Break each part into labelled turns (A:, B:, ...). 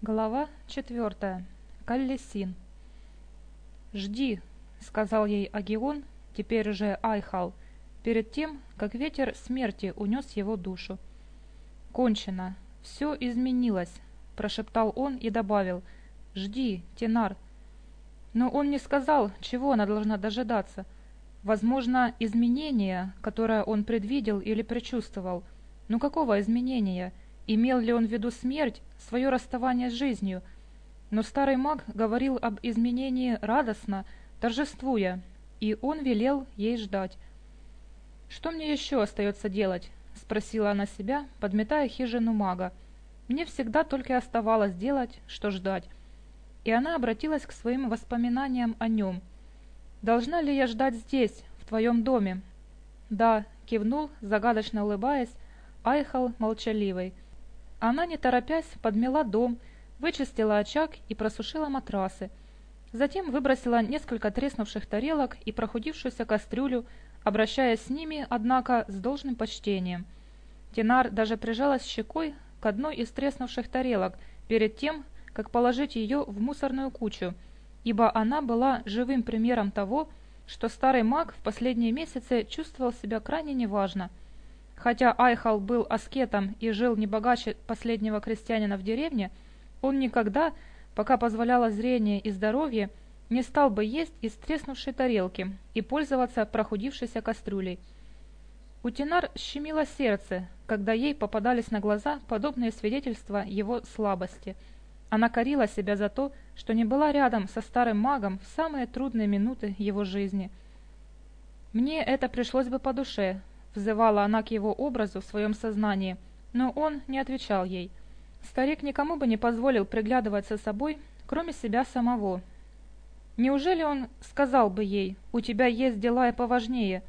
A: Глава четвертая. Каллесин. «Жди», — сказал ей Агион, теперь уже Айхал, перед тем, как ветер смерти унес его душу. «Кончено. Все изменилось», — прошептал он и добавил. «Жди, Тенар». Но он не сказал, чего она должна дожидаться. Возможно, изменение, которое он предвидел или предчувствовал. Но ну, какого изменения? — имел ли он в виду смерть, свое расставание с жизнью. Но старый маг говорил об изменении радостно, торжествуя, и он велел ей ждать. «Что мне еще остается делать?» — спросила она себя, подметая хижину мага. «Мне всегда только оставалось делать, что ждать». И она обратилась к своим воспоминаниям о нем. «Должна ли я ждать здесь, в твоем доме?» «Да», — кивнул, загадочно улыбаясь, Айхал молчаливый — она, не торопясь, подмела дом, вычистила очаг и просушила матрасы. Затем выбросила несколько треснувших тарелок и прохудившуюся кастрюлю, обращаясь с ними, однако, с должным почтением. Тинар даже прижалась щекой к одной из треснувших тарелок перед тем, как положить ее в мусорную кучу, ибо она была живым примером того, что старый маг в последние месяцы чувствовал себя крайне неважно – Хотя Айхал был аскетом и жил не богаче последнего крестьянина в деревне, он никогда, пока позволяло зрение и здоровье, не стал бы есть из треснувшей тарелки и пользоваться прохудившейся кастрюлей. У Тинар щемило сердце, когда ей попадались на глаза подобные свидетельства его слабости. Она корила себя за то, что не была рядом со старым магом в самые трудные минуты его жизни. «Мне это пришлось бы по душе», вызывала она к его образу в своем сознании, но он не отвечал ей. Старик никому бы не позволил приглядывать за собой, кроме себя самого. Неужели он сказал бы ей, «У тебя есть дела и поважнее»?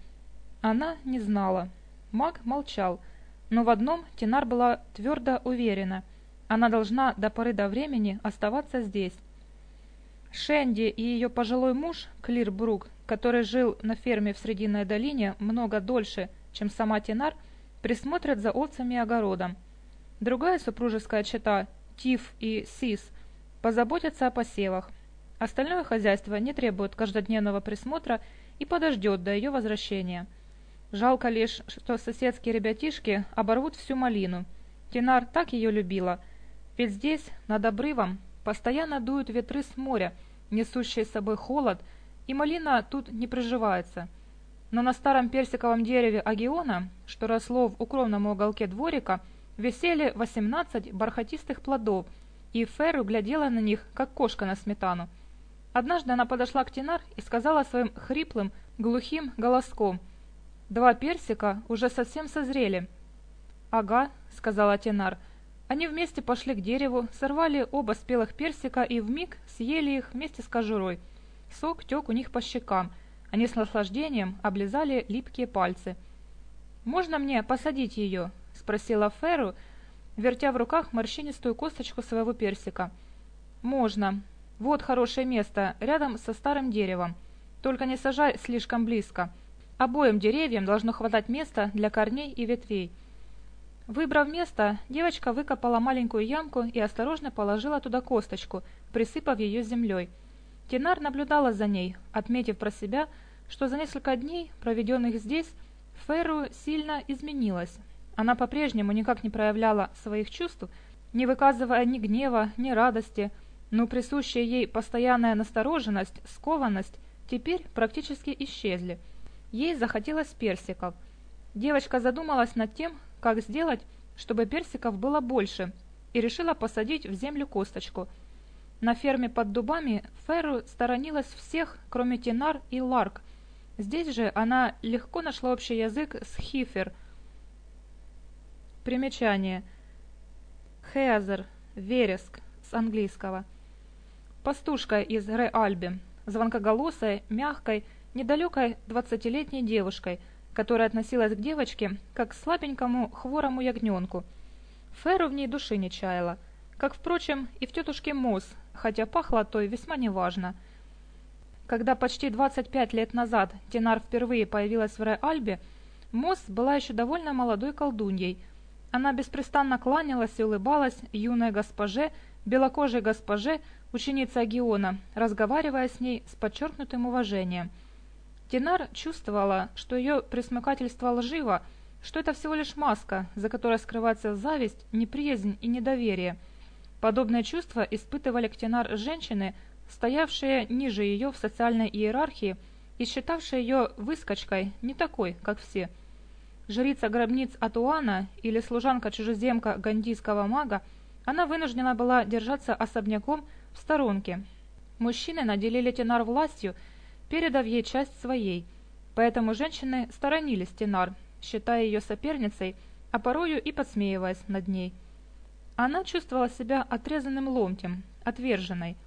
A: Она не знала. Маг молчал, но в одном Тинар была твердо уверена. Она должна до поры до времени оставаться здесь. Шенди и ее пожилой муж, Клир Брук, который жил на ферме в Срединной долине много дольше, чем сама Тинар присмотрят за овцами и огородом. Другая супружеская чета, Тиф и Сис, позаботятся о посевах. Остальное хозяйство не требует каждодневного присмотра и подождет до ее возвращения. Жалко лишь, что соседские ребятишки оборвут всю малину. Тинар так ее любила. Ведь здесь, над обрывом, постоянно дуют ветры с моря, несущие с собой холод, и малина тут не приживается. приживается. Но на старом персиковом дереве агиона, что росло в укромном уголке дворика, висели 18 бархатистых плодов, и Феру глядела на них, как кошка на сметану. Однажды она подошла к Тинар и сказала своим хриплым, глухим голоском, «Два персика уже совсем созрели». «Ага», — сказала Тинар. Они вместе пошли к дереву, сорвали оба спелых персика и вмиг съели их вместе с кожурой. Сок тек у них по щекам. Они с наслаждением облизали липкие пальцы. «Можно мне посадить ее?» – спросила Феру, вертя в руках морщинистую косточку своего персика. «Можно. Вот хорошее место, рядом со старым деревом. Только не сажай слишком близко. Обоим деревьям должно хватать места для корней и ветвей». Выбрав место, девочка выкопала маленькую ямку и осторожно положила туда косточку, присыпав ее землей – Динар наблюдала за ней, отметив про себя, что за несколько дней, проведенных здесь, Ферру сильно изменилась. Она по-прежнему никак не проявляла своих чувств, не выказывая ни гнева, ни радости, но присущая ей постоянная настороженность, скованность теперь практически исчезли. Ей захотелось персиков. Девочка задумалась над тем, как сделать, чтобы персиков было больше, и решила посадить в землю косточку – на ферме под дубами Феру сторонилась всех, кроме Тинар и Ларк. Здесь же она легко нашла общий язык с Хифер. Примечание. Хеазер, вереск, с английского. Пастушка из ре звонкоголосая, мягкой, недалекой двадцатилетней девушкой, которая относилась к девочке как к слабенькому хворому ягненку. Феру в ней души не чаяла – как, впрочем, и в тетушке Мус, хотя пахло той весьма неважно. Когда почти 25 лет назад Тенар впервые появилась в Ре-Альбе, Мос была еще довольно молодой колдуньей. Она беспрестанно кланялась и улыбалась юной госпоже, белокожей госпоже, ученице Агиона, разговаривая с ней с подчеркнутым уважением. Тенар чувствовала, что ее присмыкательство лживо, что это всего лишь маска, за которой скрывается зависть, неприязнь и недоверие – Подобные чувства испытывали к Тинар женщины, стоявшие ниже ее в социальной иерархии и считавшие ее выскочкой, не такой, как все. Жрица гробниц Атуана или служанка-чужеземка гандийского мага, она вынуждена была держаться особняком в сторонке. Мужчины наделили Тинар властью, передав ей часть своей, поэтому женщины сторонились Тинар, считая ее соперницей, а порою и подсмеиваясь над ней. Она чувствовала себя отрезанным ломтем, отверженной.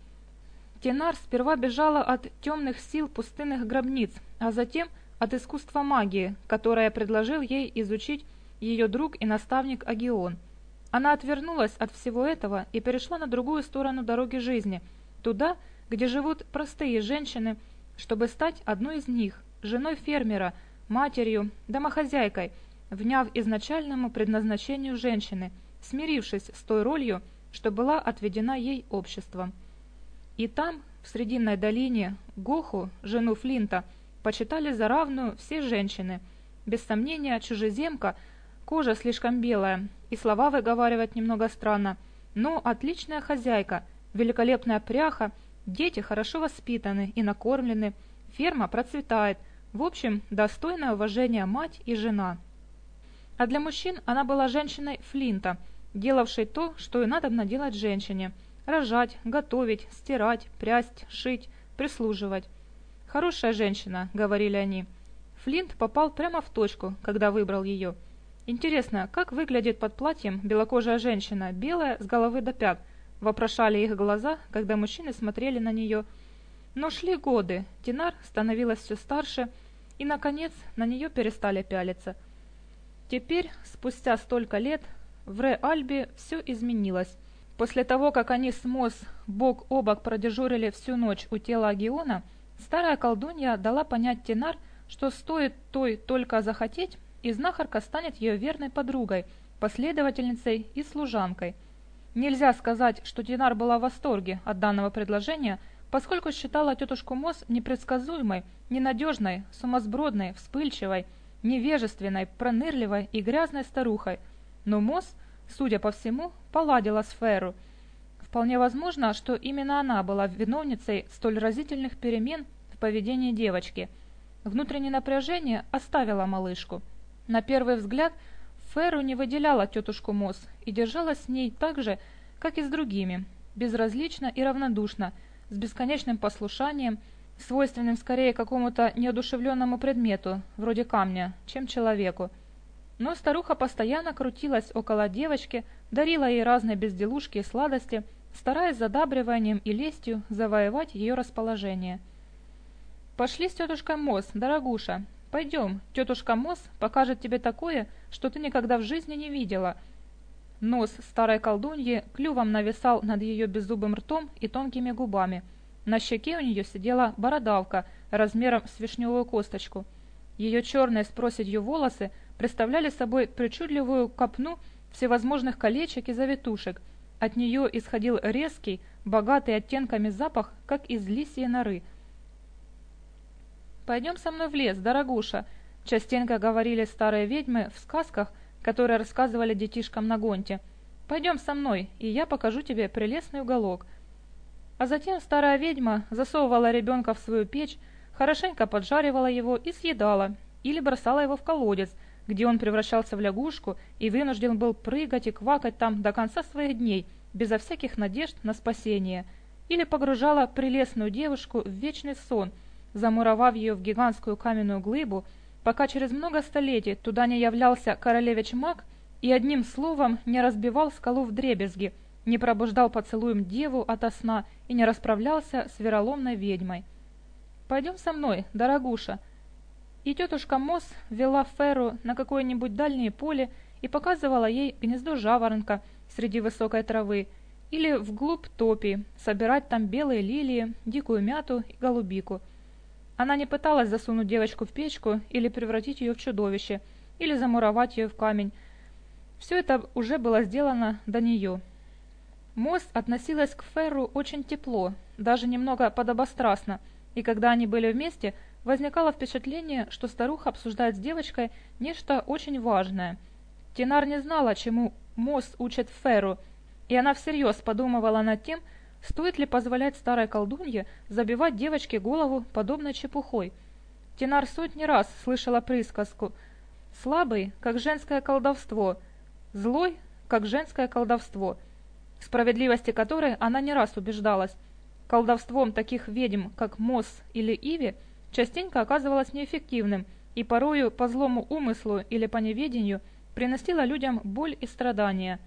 A: Тенар сперва бежала от темных сил пустынных гробниц, а затем от искусства магии, которое предложил ей изучить ее друг и наставник Агион. Она отвернулась от всего этого и перешла на другую сторону дороги жизни, туда, где живут простые женщины, чтобы стать одной из них, женой фермера, матерью, домохозяйкой, вняв изначальному предназначению женщины – смирившись с той ролью, что была отведена ей обществом. И там, в Срединной долине, Гоху, жену Флинта, почитали за равную все женщины. Без сомнения, чужеземка, кожа слишком белая, и слова выговаривать немного странно, но отличная хозяйка, великолепная пряха, дети хорошо воспитаны и накормлены, ферма процветает, в общем, достойное уважения мать и жена. А для мужчин она была женщиной Флинта – делавшей то, что и надобно делать женщине – рожать, готовить, стирать, прясть, шить, прислуживать. «Хорошая женщина», – говорили они. Флинт попал прямо в точку, когда выбрал ее. «Интересно, как выглядит под платьем белокожая женщина, белая, с головы до пят?» – вопрошали их глаза, когда мужчины смотрели на нее. Но шли годы, Динар становилась все старше, и, наконец, на нее перестали пялиться. Теперь, спустя столько лет, в Альбе все изменилось. После того, как они с Мосс бок о бок продежурили всю ночь у тела Агиона. старая колдунья дала понять Тенар, что стоит той только захотеть, и знахарка станет ее верной подругой, последовательницей и служанкой. Нельзя сказать, что Тенар была в восторге от данного предложения, поскольку считала тетушку Мосс непредсказуемой, ненадежной, сумасбродной, вспыльчивой, невежественной, пронырливой и грязной старухой – но Мосс, судя по всему, поладила сферу. Вполне возможно, что именно она была виновницей столь разительных перемен в поведении девочки. Внутреннее напряжение оставило малышку. На первый взгляд Феру не выделяла тетушку Мосс и держалась с ней так же, как и с другими, безразлично и равнодушно, с бесконечным послушанием, свойственным скорее какому-то неодушевленному предмету, вроде камня, чем человеку. Но старуха постоянно крутилась около девочки, дарила ей разные безделушки и сладости, стараясь задабриванием и лестью завоевать ее расположение. «Пошли с тетушкой Мосс, дорогуша. Пойдем, тетушка Мосс покажет тебе такое, что ты никогда в жизни не видела», Нос старой колдуньи клювом нависал над ее беззубым ртом и тонкими губами. На щеке у нее сидела бородавка размером с вишневую косточку. Ее черные с проседью волосы представляли собой причудливую копну всевозможных колечек и завитушек. От нее исходил резкий, богатый оттенками запах, как из лисьей норы. «Пойдем со мной в лес, дорогуша», — частенько говорили старые ведьмы в сказках, которые рассказывали детишкам на гонте. «Пойдем со мной, и я покажу тебе прелестный уголок». А затем старая ведьма засовывала ребенка в свою печь, хорошенько поджаривала его и съедала, или бросала его в колодец — где он превращался в лягушку и вынужден был прыгать и квакать там до конца своих дней, безо всяких надежд на спасение, или погружала прелестную девушку в вечный сон, замуровав ее в гигантскую каменную глыбу, пока через много столетий туда не являлся королевич маг и одним словом не разбивал скалу в дребезги, не пробуждал поцелуем деву ото сна и не расправлялся с вероломной ведьмой. «Пойдем со мной, дорогуша». И тетушка Мосс вела Феру на какое-нибудь дальнее поле и показывала ей гнездо жаворонка среди высокой травы или вглубь топи, собирать там белые лилии, дикую мяту и голубику – она не пыталась засунуть девочку в печку или превратить ее в чудовище, или замуровать ее в камень. Все это уже было сделано до нее. Мост относилась к Ферру очень тепло, даже немного подобострастно, и когда они были вместе, Возникало впечатление, что старуха обсуждает с девочкой нечто очень важное. Тинар не знала, чему Мосс учит Феру, и она всерьез подумывала над тем, стоит ли позволять старой колдунье забивать девочке голову подобной чепухой. Тинар сотни раз слышала присказку «слабый, как женское колдовство», «злой, как женское колдовство», справедливости которой она не раз убеждалась. Колдовством таких ведьм, как Мосс или Иви – частенько оказывалось неэффективным и порою по злому умыслу или по неведению приносило людям боль и страдания.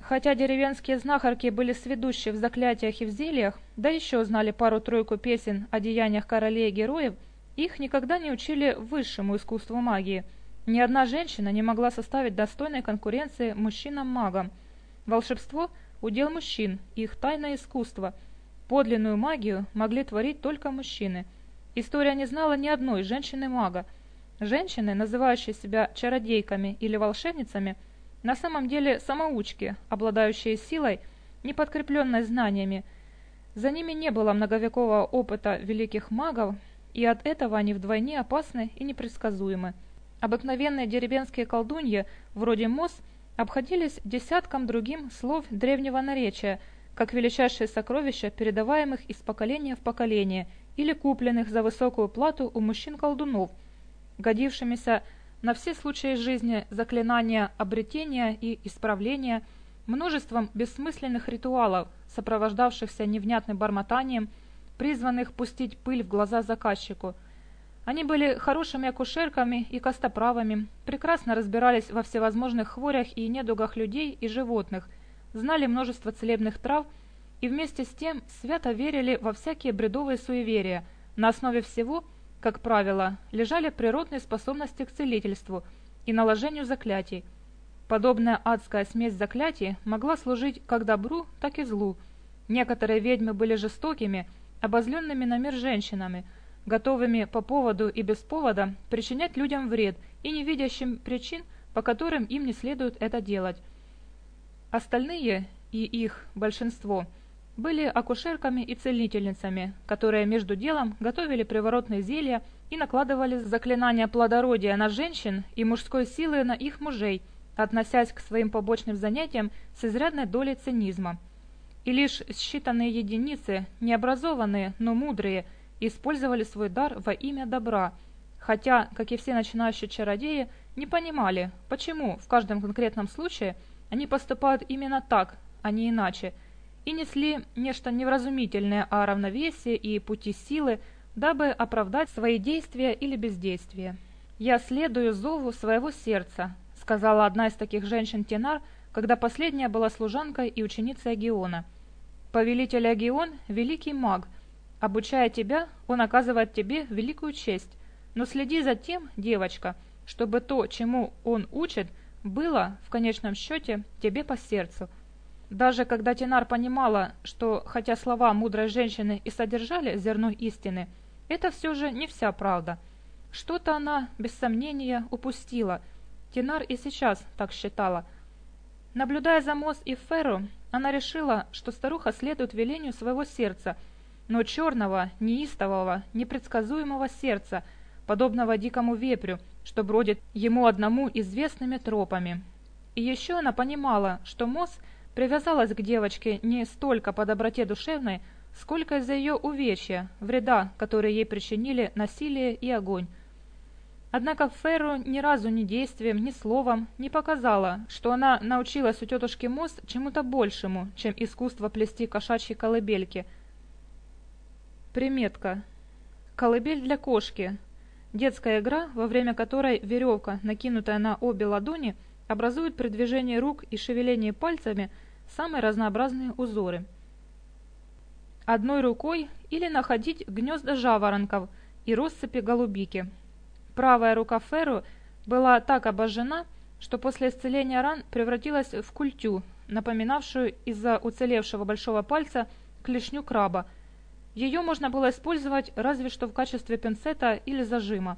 A: Хотя деревенские знахарки были сведущи в заклятиях и в зельях, да еще знали пару-тройку песен о деяниях королей и героев, их никогда не учили высшему искусству магии. Ни одна женщина не могла составить достойной конкуренции мужчинам-магам. Волшебство – удел мужчин, их тайное искусство. Подлинную магию могли творить только мужчины – История не знала ни одной женщины-мага. Женщины, называющие себя чародейками или волшебницами, на самом деле самоучки, обладающие силой, не подкрепленной знаниями. За ними не было многовекового опыта великих магов, и от этого они вдвойне опасны и непредсказуемы. Обыкновенные деревенские колдуньи, вроде Мос, обходились десятком другим слов древнего наречия, как величайшие сокровища, передаваемых из поколения в поколение – или купленных за высокую плату у мужчин-колдунов, годившимися на все случаи жизни заклинания обретения и исправления, множеством бессмысленных ритуалов, сопровождавшихся невнятным бормотанием, призванных пустить пыль в глаза заказчику. Они были хорошими акушерками и костоправами, прекрасно разбирались во всевозможных хворях и недугах людей и животных, знали множество целебных трав – и вместе с тем свято верили во всякие бредовые суеверия. На основе всего, как правило, лежали природные способности к целительству и наложению заклятий. Подобная адская смесь заклятий могла служить как добру, так и злу. Некоторые ведьмы были жестокими, обозленными на мир женщинами, готовыми по поводу и без повода причинять людям вред и не видящим причин, по которым им не следует это делать. Остальные, и их большинство – были акушерками и целительницами, которые между делом готовили приворотные зелья и накладывали заклинания плодородия на женщин и мужской силы на их мужей, относясь к своим побочным занятиям с изрядной долей цинизма. И лишь считанные единицы, необразованные, но мудрые, использовали свой дар во имя добра, хотя, как и все начинающие чародеи, не понимали, почему в каждом конкретном случае они поступают именно так, а не иначе – и несли нечто невразумительное о равновесии и пути силы, дабы оправдать свои действия или бездействие. «Я следую зову своего сердца», — сказала одна из таких женщин Тенар, когда последняя была служанкой и ученицей Агиона. «Повелитель Агион — великий маг. Обучая тебя, он оказывает тебе великую честь. Но следи за тем, девочка, чтобы то, чему он учит, было, в конечном счете, тебе по сердцу». Даже когда Тинар понимала, что, хотя слова мудрой женщины и содержали зерно истины, это все же не вся правда. Что-то она, без сомнения, упустила. Тинар и сейчас так считала. Наблюдая за Мос и Ферру, она решила, что старуха следует велению своего сердца – но черного, неистового, непредсказуемого сердца, подобного дикому вепрю, что бродит ему одному известными тропами. И еще она понимала, что Мосс Привязалась к девочке не столько по доброте душевной, сколько из-за ее увечья, вреда, который ей причинили насилие и огонь. Однако Ферру ни разу ни действием, ни словом не показала, что она научилась у тетушки Мосс чему-то большему, чем искусство плести кошачьи колыбельки. Приметка. Колыбель для кошки. Детская игра, во время которой веревка, накинутая на обе ладони, образует при движении рук и шевелении пальцами – самые разнообразные узоры. Одной рукой или находить гнезда жаворонков и россыпи голубики. Правая рука Феру была так обожжена, что после исцеления ран превратилась в культю, напоминавшую из-за уцелевшего большого пальца клешню краба. Ее можно было использовать разве что в качестве пинцета или зажима.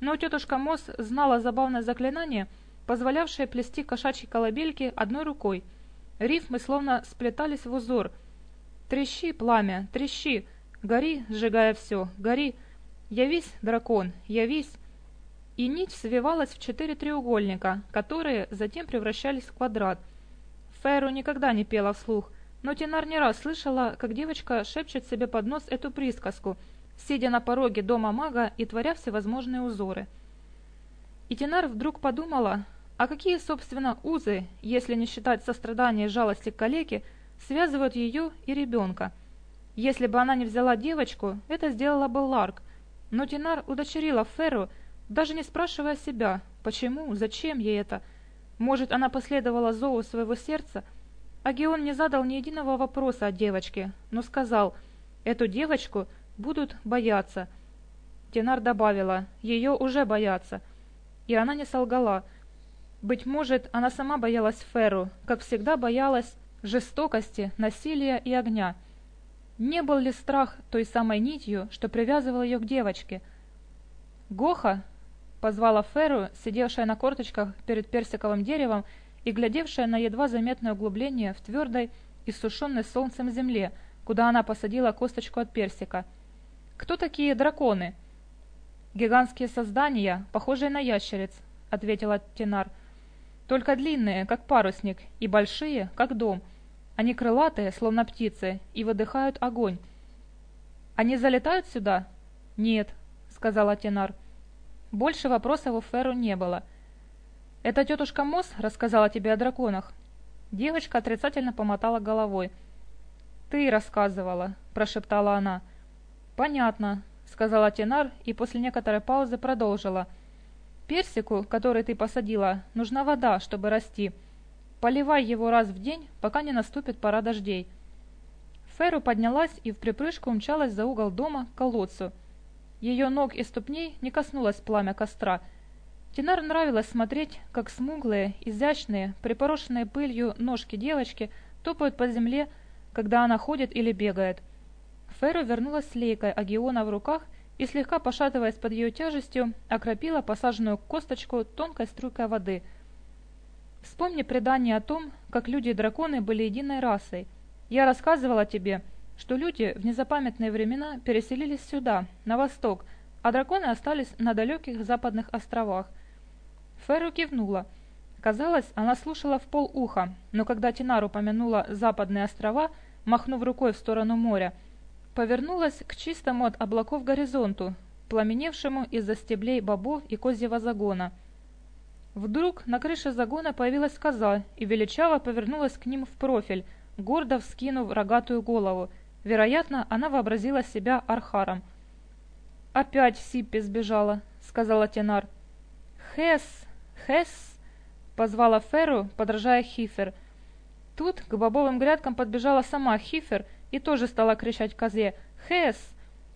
A: Но тетушка Мосс знала забавное заклинание, позволявшее плести кошачьи колыбельки одной рукой – Риф мы словно сплетались в узор. «Трещи, пламя, трещи! Гори, сжигая все, гори! я весь дракон, я весь, И нить свивалась в четыре треугольника, которые затем превращались в квадрат. Феру никогда не пела вслух, но Тинар не раз слышала, как девочка шепчет себе под нос эту присказку, сидя на пороге дома мага и творя всевозможные узоры. И Тинар вдруг подумала, а какие, собственно, узы, если не считать сострадания и жалости к калеке, связывают ее и ребенка. Если бы она не взяла девочку, это сделала бы Ларк, но Тинар удочерила Ферру, даже не спрашивая себя, почему, зачем ей это. Может, она последовала зову своего сердца? А Геон не задал ни единого вопроса о девочке, но сказал, эту девочку будут бояться. Тенар добавила, ее уже боятся. И она не солгала. Быть может, она сама боялась Феру, как всегда боялась жестокости, насилия и огня. Не был ли страх той самой нитью, что привязывал ее к девочке? «Гоха!» Позвала Феру, сидевшая на корточках перед персиковым деревом и глядевшая на едва заметное углубление в твердой, иссушенной солнцем земле, куда она посадила косточку от персика. «Кто такие драконы?» «Гигантские создания, похожие на ящериц», — ответила Тенар. только длинные, как парусник, и большие, как дом. Они крылатые, словно птицы, и выдыхают огонь. «Они залетают сюда?» «Нет», — сказал Атенар. Больше вопросов у Феру не было. «Это тетушка Мосс рассказала тебе о драконах?» Девочка отрицательно помотала головой. «Ты рассказывала», — прошептала она. «Понятно», — сказала Тенар и после некоторой паузы продолжила — Персику, который ты посадила, нужна вода, чтобы расти. Поливай его раз в день, пока не наступит пора дождей». Феру поднялась и в припрыжку умчалась за угол дома к колодцу. Ее ног и ступней не коснулось пламя костра. Тинар нравилось смотреть, как смуглые, изящные, припорошенные пылью ножки девочки топают по земле, когда она ходит или бегает. Феру вернулась с лейкой Агиона в руках – и, слегка пошатываясь под ее тяжестью, окропила посаженную косточку тонкой струйкой воды. Вспомни предание о том, как люди и драконы были единой расой. Я рассказывала тебе, что люди в незапамятные времена переселились сюда, на восток, а драконы остались на далеких западных островах. Ферру кивнула. Казалось, она слушала в полуха, но когда Тинар упомянула западные острова, махнув рукой в сторону моря, Повернулась к чистому от облаков горизонту, пламеневшему из-за стеблей бобов и козьего загона. Вдруг на крыше загона появилась коза и величаво повернулась к ним в профиль, гордо вскинув рогатую голову. Вероятно, она вообразила себя архаром. «Опять Сиппи сбежала», — сказала Тенар. «Хэс! Хэс!» — позвала Феру, подражая Хифер. Тут к бобовым грядкам подбежала сама Хифер — и тоже стала кричать козе «Хэс!»,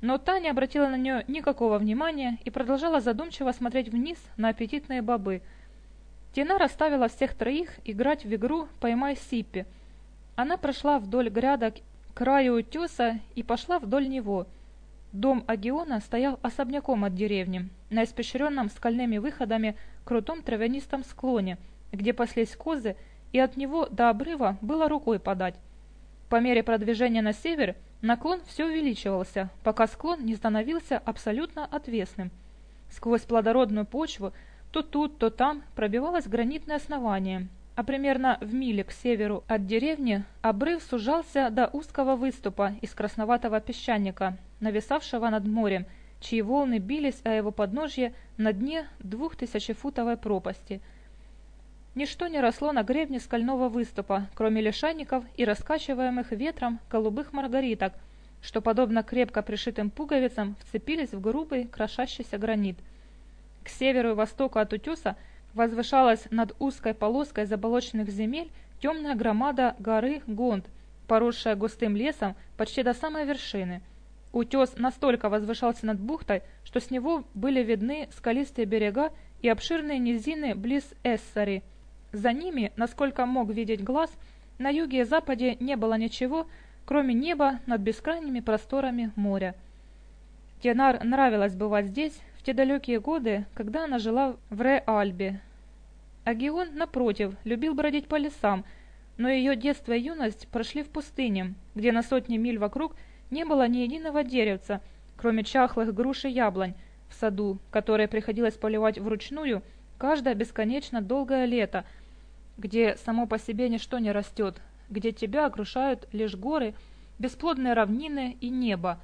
A: но та не обратила на нее никакого внимания и продолжала задумчиво смотреть вниз на аппетитные бобы. Тенар оставила всех троих играть в игру «Поймай Сиппи». Она прошла вдоль грядок краю утеса и пошла вдоль него. Дом Агиона стоял особняком от деревни, на испещренном скальными выходами крутом травянистом склоне, где паслись козы, и от него до По мере продвижения на север наклон все увеличивался, пока склон не становился абсолютно отвесным. Сквозь плодородную почву то тут, то там пробивалось гранитное основание, а примерно в миле к северу от деревни обрыв сужался до узкого выступа из красноватого песчаника, нависавшего над морем, чьи волны бились о его подножье на дне двухтысячефутовой пропасти – Ничто не росло на гребне скального выступа, кроме лишайников и раскачиваемых ветром голубых маргариток, что, подобно крепко пришитым пуговицам, вцепились в грубый, крошащийся гранит. К северу и востоку от утеса возвышалась над узкой полоской заболоченных земель темная громада горы Гонд, поросшая густым лесом почти до самой вершины. Утес настолько возвышался над бухтой, что с него были видны скалистые берега и обширные низины близ Эссари – за ними, насколько мог видеть глаз, на юге и западе не было ничего, кроме неба над бескрайними просторами моря. Тенар нравилось бывать здесь в те далекие годы, когда она жила в Ре-Альбе. Агион, напротив, любил бродить по лесам, но ее детство и юность прошли в пустыне, где на сотни миль вокруг не было ни единого деревца, кроме чахлых груш и яблонь в саду, которые приходилось поливать вручную каждое бесконечно долгое лето – где само по себе ничто не растет, где тебя окружают лишь горы, бесплодные равнины и небо.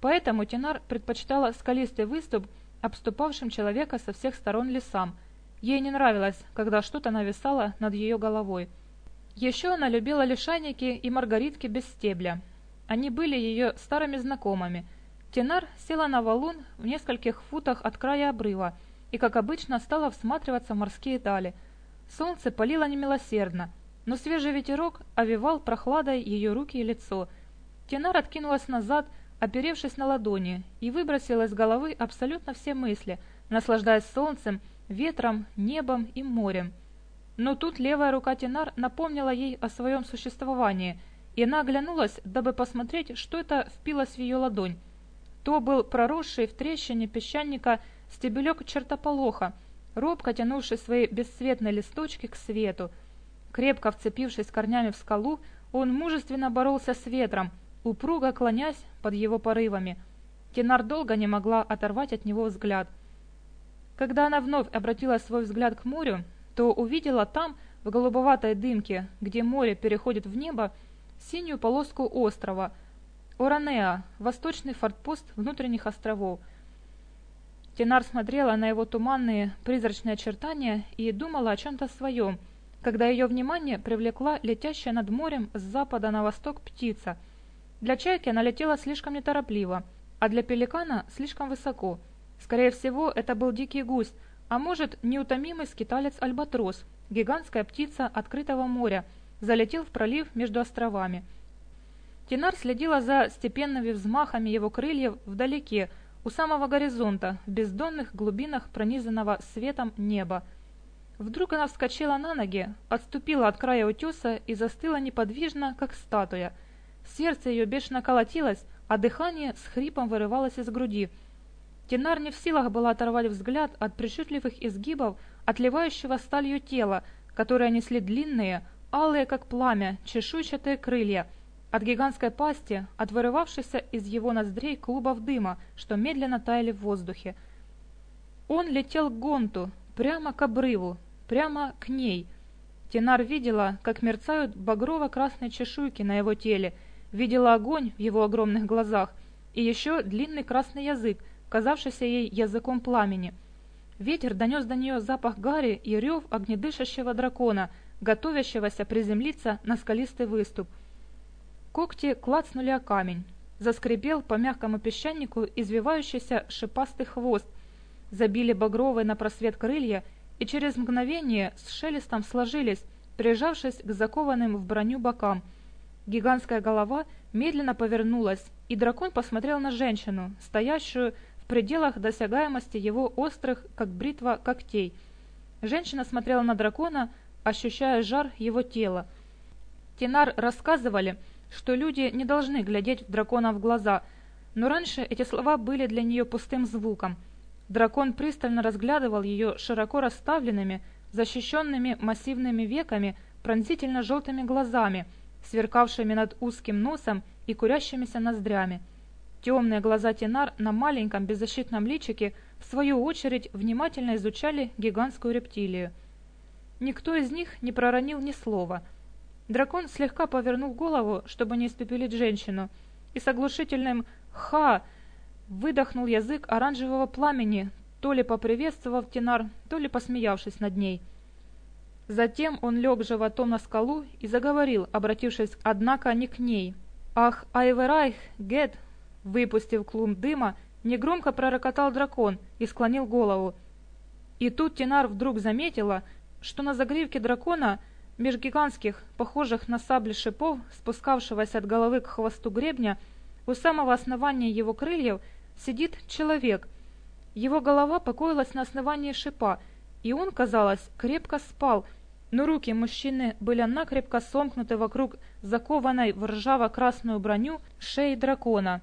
A: Поэтому Тенар предпочитала скалистый выступ обступавшим человека со всех сторон лесам. Ей не нравилось, когда что-то нависало над ее головой. Еще она любила лишайники и маргаритки без стебля. Они были ее старыми знакомыми. Тенар села на валун в нескольких футах от края обрыва и, как обычно, стала всматриваться в морские дали. Солнце палило немилосердно, но свежий ветерок овивал прохладой ее руки и лицо. Тенар откинулась назад, оперевшись на ладони, и выбросила из головы абсолютно все мысли, наслаждаясь солнцем, ветром, небом и морем. Но тут левая рука Тенар напомнила ей о своем существовании, и она оглянулась, дабы посмотреть, что это впилось в ее ладонь. То был проросший в трещине песчаника стебелек чертополоха, Робко тянувший свои бесцветные листочки к свету. Крепко вцепившись корнями в скалу, он мужественно боролся с ветром, упруго клонясь под его порывами. Тенар долго не могла оторвать от него взгляд. Когда она вновь обратила свой взгляд к морю, то увидела там, в голубоватой дымке, где море переходит в небо, синюю полоску острова – Оранеа, восточный фортпост внутренних островов – Тенар смотрела на его туманные призрачные очертания и думала о чем-то своем, когда ее внимание привлекла летящая над морем с запада на восток птица. Для чайки она летела слишком неторопливо, а для пеликана слишком высоко. Скорее всего, это был дикий гусь, а может, неутомимый скиталец-альбатрос, гигантская птица открытого моря, залетел в пролив между островами. Тинар следила за степенными взмахами его крыльев вдалеке, у самого горизонта в бездонных глубинах пронизанного светом неба. Вдруг она вскочила на ноги, отступила от края утеса и застыла неподвижно, как статуя. Сердце ее бешено колотилось, а дыхание с хрипом вырывалось из груди. Тенар не в силах была оторвать взгляд от причудливых изгибов, отливающего сталью тела, которые несли длинные, алые, как пламя, чешуйчатые крылья — от гигантской пасти, от вырывавшихся из его ноздрей клубов дыма, что медленно таяли в воздухе. Он летел к Гонту, прямо к обрыву, прямо к ней. Тенар видела, как мерцают багрово-красные чешуйки на его теле, видела огонь в его огромных глазах и еще длинный красный язык, казавшийся ей языком пламени. Ветер донес до нее запах гари и рев огнедышащего дракона, готовящегося приземлиться на скалистый Когти клацнули о камень. заскребел по мягкому песчанику извивающийся шипастый хвост. Забили багровые на просвет крылья и через мгновение с шелестом сложились, прижавшись к закованным в броню бокам. Гигантская голова медленно повернулась, и дракон посмотрел на женщину, стоящую в пределах досягаемости его острых, как бритва, когтей. Женщина смотрела на дракона, ощущая жар его тела. Тенар рассказывали, что люди не должны глядеть в дракона в глаза, но раньше эти слова были для нее пустым звуком. Дракон пристально разглядывал ее широко расставленными, защищенными массивными веками, пронзительно желтыми глазами, сверкавшими над узким носом и курящимися ноздрями. Темные глаза Тенар на маленьком беззащитном личике, в свою очередь, внимательно изучали гигантскую рептилию. Никто из них не проронил ни слова – Дракон слегка повернул голову, чтобы не испепелить женщину, и с оглушительным «Ха!» выдохнул язык оранжевого пламени, то ли поприветствовав Тенар, то ли посмеявшись над ней. Затем он лег животом на скалу и заговорил, обратившись, однако, не к ней. «Ах, Айверайх, Гет, Выпустив клуб дыма, негромко пророкотал дракон и склонил голову. И тут Тинар вдруг заметила, что на загривке дракона, гигантских похожих на сабли шипов, спускавшегося от головы к хвосту гребня, у самого основания его крыльев сидит человек. Его голова покоилась на основании шипа, и он, казалось, крепко спал, но руки мужчины были накрепко сомкнуты вокруг закованной в ржаво-красную броню шеи дракона.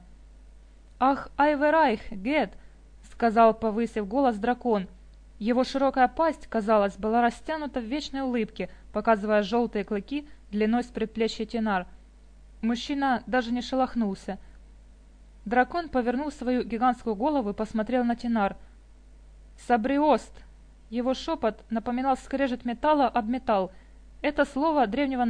A: «Ах, Айверайх, Гет!» — сказал, повысив голос дракон — Его широкая пасть, казалось, была растянута в вечной улыбке, показывая желтые клыки длиной с предплечья Тенар. Мужчина даже не шелохнулся. Дракон повернул свою гигантскую голову и посмотрел на Тенар. «Сабриост!» Его шепот напоминал скрежет металла об металл. Это слово древнего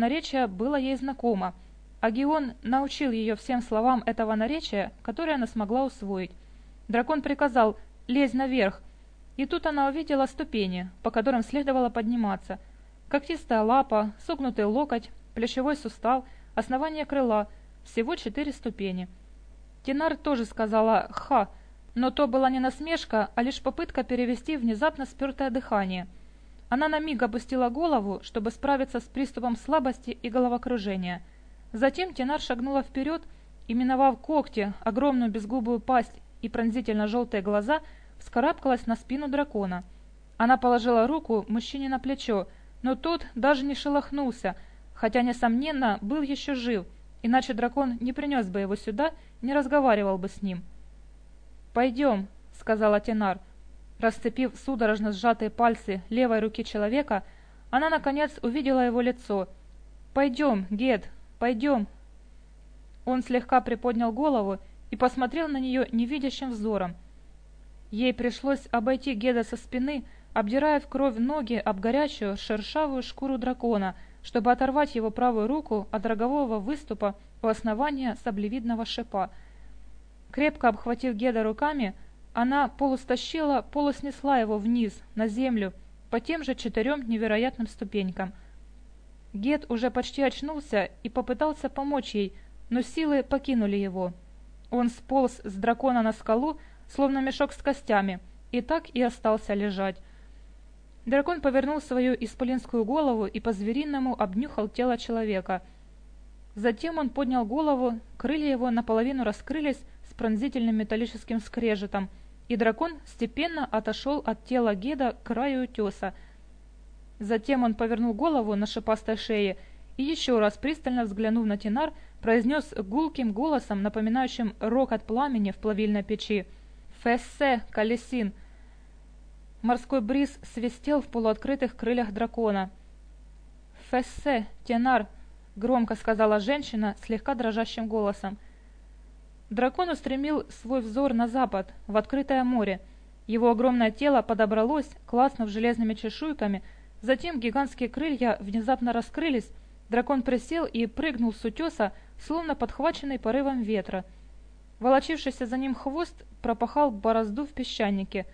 A: наречия было ей знакомо. Агион научил ее всем словам этого наречия, которые она смогла усвоить. Дракон приказал «лезь наверх», и тут она увидела ступени, по которым следовало подниматься. Когтистая лапа, согнутый локоть, плечевой сустав, основание крыла, всего четыре ступени. Тинар тоже сказала «ха», но то была не насмешка, а лишь попытка перевести внезапно спертое дыхание. Она на миг опустила голову, чтобы справиться с приступом слабости и головокружения. Затем Тинар шагнула вперед и, миновав когти, огромную безгубую пасть и пронзительно желтые глаза, вскарабкалась на спину дракона. Она положила руку мужчине на плечо, но тот даже не шелохнулся, хотя, несомненно, был еще жив, иначе дракон не принес бы его сюда, не разговаривал бы с ним. «Пойдем», — сказала Тенар. Расцепив судорожно сжатые пальцы левой руки человека, она, наконец, увидела его лицо. «Пойдем, Гед, пойдем!» Он слегка приподнял голову и посмотрел на нее невидящим взором. Ей пришлось обойти Геда со спины, обдирая в кровь ноги об горячую, шершавую шкуру дракона, чтобы оторвать его правую руку от рогового выступа у основания саблевидного шипа. Крепко обхватив Геда руками, она полустащила, полуснесла его вниз, на землю, по тем же четырем невероятным ступенькам. Гед уже почти очнулся и попытался помочь ей, но силы покинули его. Он сполз с дракона на скалу, словно мешок с костями, и так и остался лежать. Дракон повернул свою исполинскую голову и по-звериному обнюхал тело человека. Затем он поднял голову, крылья его наполовину раскрылись с пронзительным металлическим скрежетом, и дракон степенно отошел от тела Геда к краю утеса. Затем он повернул голову на шипастой шее и еще раз пристально взглянув на Тинар, произнес гулким голосом, напоминающим рок от пламени в плавильной печи — Фессе, Калесин. Морской бриз свистел в полуоткрытых крыльях дракона. «Фессе, Тенар!» — громко сказала женщина слегка дрожащим голосом. Дракон устремил свой взор на запад, в открытое море. Его огромное тело подобралось, класснув железными чешуйками, затем гигантские крылья внезапно раскрылись, дракон присел и прыгнул с утеса, словно подхваченный порывом ветра — Волочившийся за ним хвост пропахал борозду в песчанике.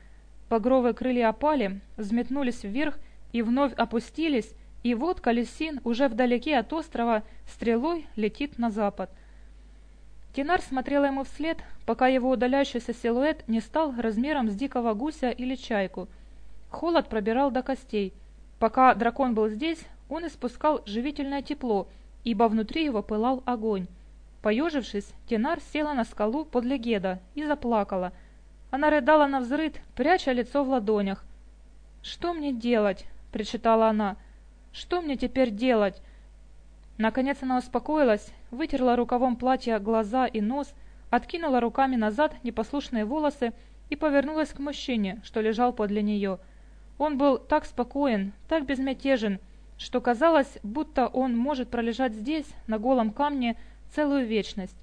A: Багровые крылья опали, взметнулись вверх и вновь опустились, и вот Колесин уже вдалеке от острова стрелой летит на запад. Тинар смотрела ему вслед, пока его удаляющийся силуэт не стал размером с дикого гуся или чайку. Холод пробирал до костей. Пока дракон был здесь, он испускал живительное тепло, ибо внутри его пылал огонь. Поежившись, Тенар села на скалу подле Геда и заплакала. Она рыдала на взрыд, пряча лицо в ладонях. «Что мне делать?» — причитала она. «Что мне теперь делать?» Наконец она успокоилась, вытерла рукавом платья глаза и нос, откинула руками назад непослушные волосы и повернулась к мужчине, что лежал подле нее. Он был так спокоен, так безмятежен, что казалось, будто он может пролежать здесь, на голом камне, целую вечность.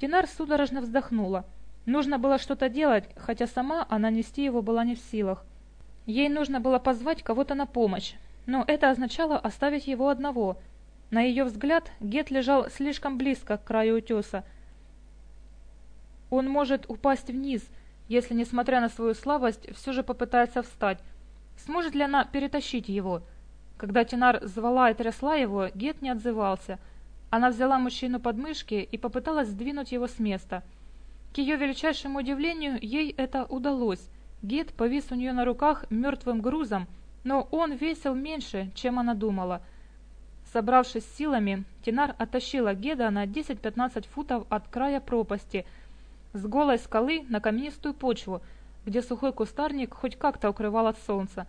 A: Динар судорожно вздохнула. Нужно было что-то делать, хотя сама она нести его была не в силах. Ей нужно было позвать кого-то на помощь, но это означало оставить его одного. На ее взгляд Гет лежал слишком близко к краю утеса. Он может упасть вниз, если, несмотря на свою слабость, все же попытается встать. Сможет ли она перетащить его? Когда Тинар звала и трясла его, Гет не отзывался – она взяла мужчину под мышки и попыталась сдвинуть его с места. К ее величайшему удивлению, ей это удалось. Гид повис у нее на руках мертвым грузом, но он весил меньше, чем она думала. Собравшись силами, Тинар оттащила Геда на 10-15 футов от края пропасти, с голой скалы на каменистую почву, где сухой кустарник хоть как-то укрывал от солнца.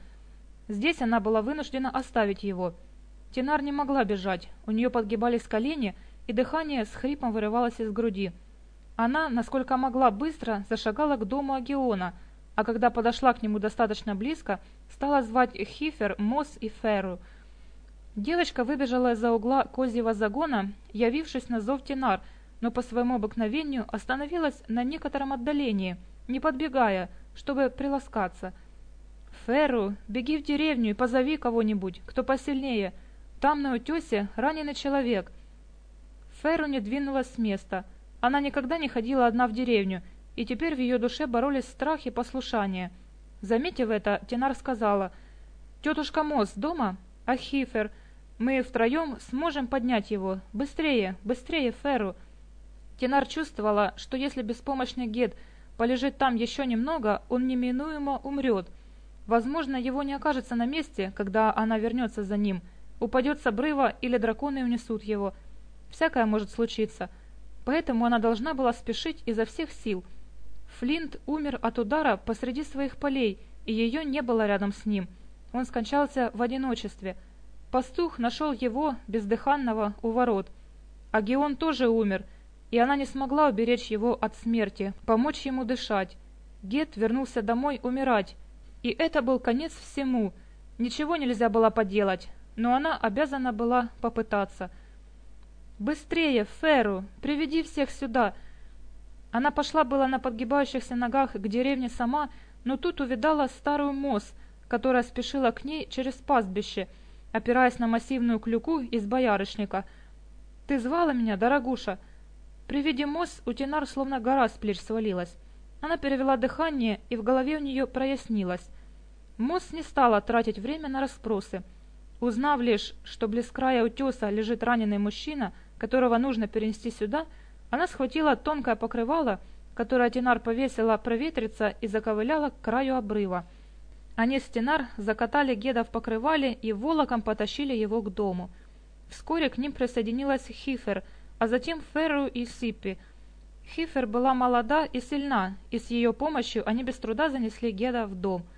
A: Здесь она была вынуждена оставить его – Тинар не могла бежать, у нее подгибались колени, и дыхание с хрипом вырывалось из груди. Она, насколько могла, быстро зашагала к дому Агиона. а когда подошла к нему достаточно близко, стала звать Хифер, Мосс и Феру. Девочка выбежала из-за угла козьего загона, явившись на зов Тенар, но по своему обыкновению остановилась на некотором отдалении, не подбегая, чтобы приласкаться. «Феру, беги в деревню и позови кого-нибудь, кто посильнее. Там на тёся раненый человек. Феру не двинулась с места. Она никогда не ходила одна в деревню, и теперь в ее душе боролись страх и послушание. Заметив это, Тенар сказала, «Тетушка Мосс дома? А Хифер? Мы втроем сможем поднять его. Быстрее, быстрее, Феру!» Тенар чувствовала, что если беспомощный Гед полежит там еще немного, он неминуемо умрет. Возможно, его не окажется на месте, когда она вернется за ним – упадет с обрыва или драконы унесут его. Всякое может случиться. Поэтому она должна была спешить изо всех сил – Флинт умер от удара посреди своих полей, и ее не было рядом с ним. Он скончался в одиночестве. Пастух нашел его, бездыханного, у ворот. А Геон тоже умер, и она не смогла уберечь его от смерти, помочь ему дышать. Гет вернулся домой умирать, и это был конец всему. Ничего нельзя было поделать, но она обязана была попытаться. «Быстрее, Феру, приведи всех сюда!» Она пошла была на подгибающихся ногах к деревне сама, но тут увидала старую Мосс, которая спешила к ней через пастбище, опираясь на массивную клюку из боярышника. «Ты звала меня, дорогуша?» При виде Мосс у Тенар словно гора с плеч свалилась. Она перевела дыхание, и в голове у нее прояснилось. Мосс не стала тратить время на расспросы. узнав лишь, что близ края утеса лежит раненый мужчина, которого нужно перенести сюда, она схватила тонкое покрывало, которое Тинар повесила проветриться и заковыляла к краю обрыва. Они с Тинар закатали Геда в покрывале и волоком потащили его к дому. Вскоре к ним присоединилась Хифер, а затем Ферру и Сиппи. Хифер была молода и сильна, и с ее помощью они без труда занесли Геда в дом –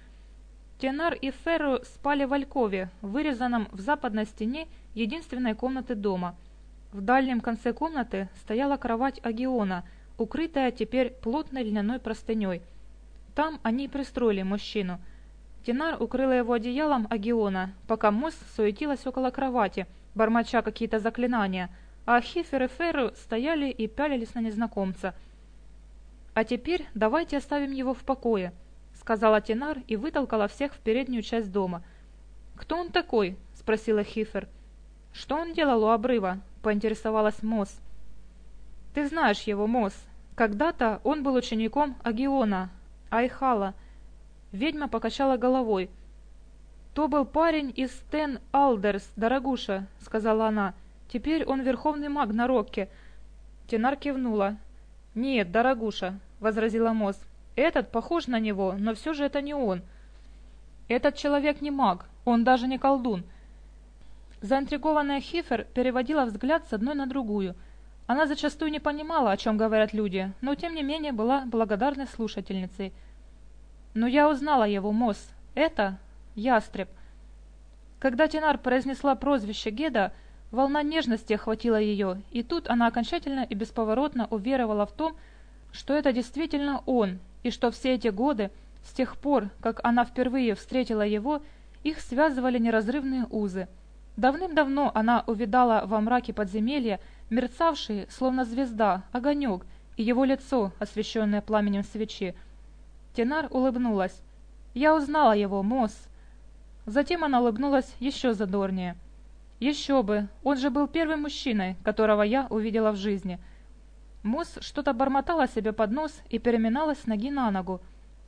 A: Тенар и Ферру спали в Алькове, вырезанном в западной стене единственной комнаты дома. В дальнем конце комнаты стояла кровать Агиона, укрытая теперь плотной льняной простыней. Там они пристроили мужчину. Тенар укрыла его одеялом Агиона, пока Мосс суетилась около кровати, бормоча какие-то заклинания, а Хифер и Ферру стояли и пялились на незнакомца. «А теперь давайте оставим его в покое», сказала Тенар и вытолкала всех в переднюю часть дома. «Кто он такой?» – спросила Хифер. «Что он делал у обрыва?» – поинтересовалась Мосс. «Ты знаешь его, Мосс. Когда-то он был учеником Агиона, Айхала». Ведьма покачала головой. «То был парень из Стен Алдерс, дорогуша», — сказала она. «Теперь он верховный маг на Рокке». Тенар кивнула. «Нет, дорогуша», — возразила Мосс. Этот похож на него, но все же это не он. Этот человек не маг, он даже не колдун. Заинтригованная Хифер переводила взгляд с одной на другую. Она зачастую не понимала, о чем говорят люди, но тем не менее была благодарной слушательницей. «Но я узнала его, Мосс. Это ястреб». Когда Тинар произнесла прозвище Геда, волна нежности охватила ее, и тут она окончательно и бесповоротно уверовала в том, что что это действительно он, и что все эти годы, с тех пор, как она впервые встретила его, их связывали неразрывные узы. Давным-давно она увидала во мраке подземелья мерцавший, словно звезда, огонек и его лицо, освещенное пламенем свечи. Тенар улыбнулась. «Я узнала его, Мосс». Затем она улыбнулась еще задорнее. «Еще бы, он же был первым мужчиной, которого я увидела в жизни». Мус что-то бормотала себе под нос и переминалась с ноги на ногу.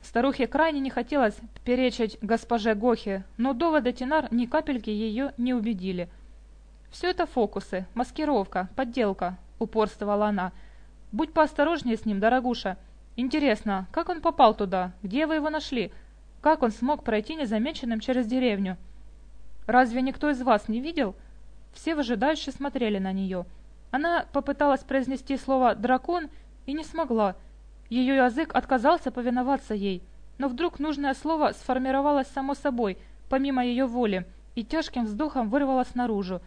A: Старухе крайне не хотелось перечить госпоже Гохе, но доводы Тинар ни капельки ее не убедили. «Все это фокусы, маскировка, подделка», — упорствовала она. «Будь поосторожнее с ним, дорогуша. Интересно, как он попал туда? Где вы его нашли? Как он смог пройти незамеченным через деревню?» «Разве никто из вас не видел?» Все выжидающе смотрели на нее. «Все» Она попыталась произнести слово «дракон» и не смогла. Ее язык отказался повиноваться ей. Но вдруг нужное слово сформировалось само собой, помимо ее воли, и тяжким вздохом вырвалось наружу.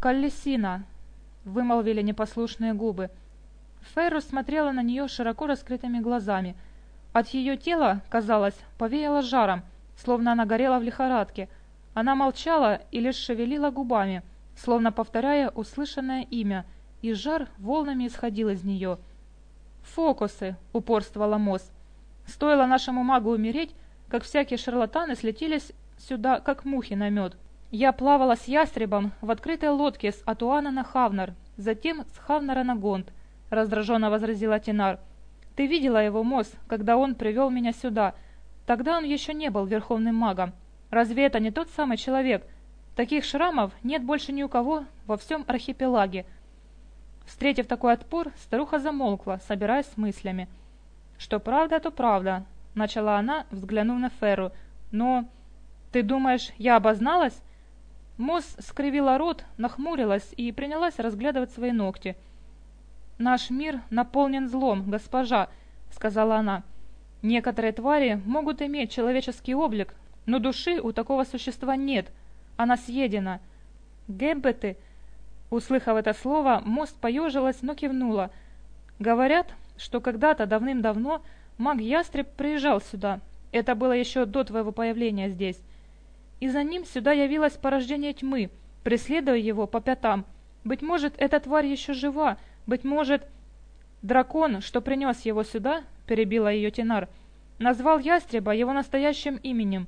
A: «Колесина», — вымолвили непослушные губы. Фейрус смотрела на нее широко раскрытыми глазами. От ее тела, казалось, повеяло жаром, словно она горела в лихорадке. Она молчала и лишь шевелила губами — словно повторяя услышанное имя, и жар волнами исходил из нее. «Фокусы!» — упорствовала Мосс. «Стоило нашему магу умереть, как всякие шарлатаны слетелись сюда, как мухи на мед. Я плавала с ястребом в открытой лодке с Атуана на Хавнар, затем с Хавнара на Гонд», — раздраженно возразила Тинар. «Ты видела его, Мосс, когда он привел меня сюда. Тогда он еще не был верховным магом. Разве это не тот самый человек, — Таких шрамов нет больше ни у кого во всем архипелаге. Встретив такой отпор, старуха замолкла, собираясь с мыслями. «Что правда, то правда», — начала она, взглянув на Ферру. «Но... ты думаешь, я обозналась?» Мосс скривила рот, нахмурилась и принялась разглядывать свои ногти. «Наш мир наполнен злом, госпожа», — сказала она. «Некоторые твари могут иметь человеческий облик, но души у такого существа нет», — Она съедена. Геббеты...» Услыхав это слово, мост поежилась, но кивнула. «Говорят, что когда-то давным-давно маг-ястреб приезжал сюда. Это было еще до твоего появления здесь. И за ним сюда явилось порождение тьмы, преследуя его по пятам. Быть может, эта тварь еще жива, быть может... Дракон, что принес его сюда, перебила ее Тенар, назвал ястреба его настоящим именем,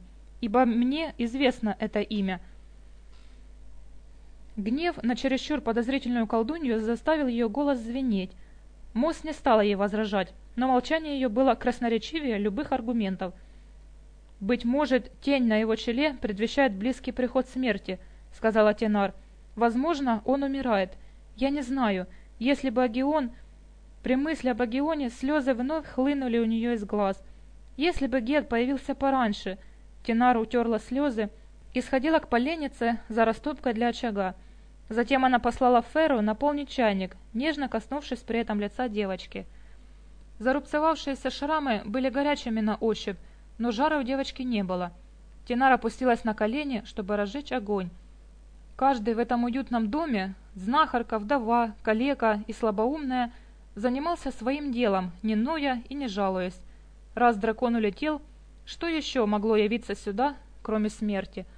A: ибо мне известно это имя. Гнев на чересчур подозрительную колдунью заставил ее голос звенеть. Мосс не стала ей возражать, но молчание ее было красноречивее любых аргументов. «Быть может, тень на его челе предвещает близкий приход смерти», — сказала Тенар. «Возможно, он умирает. Я не знаю. Если бы Агион...» При мысли об Агионе слезы вновь хлынули у нее из глаз. «Если бы Гет появился пораньше...» Тенар утерла слезы и исходила к поленнице за растопкой для очага. Затем она послала Феру наполнить чайник, нежно коснувшись при этом лица девочки. Зарубцевавшиеся шрамы были горячими на ощупь, но жара у девочки не было. Тинар опустилась на колени, чтобы разжечь огонь. Каждый в этом уютном доме, знахарка, вдова, калека и слабоумная, занимался своим делом, не ноя и не жалуясь. Раз дракон улетел, что еще могло явиться сюда, кроме смерти –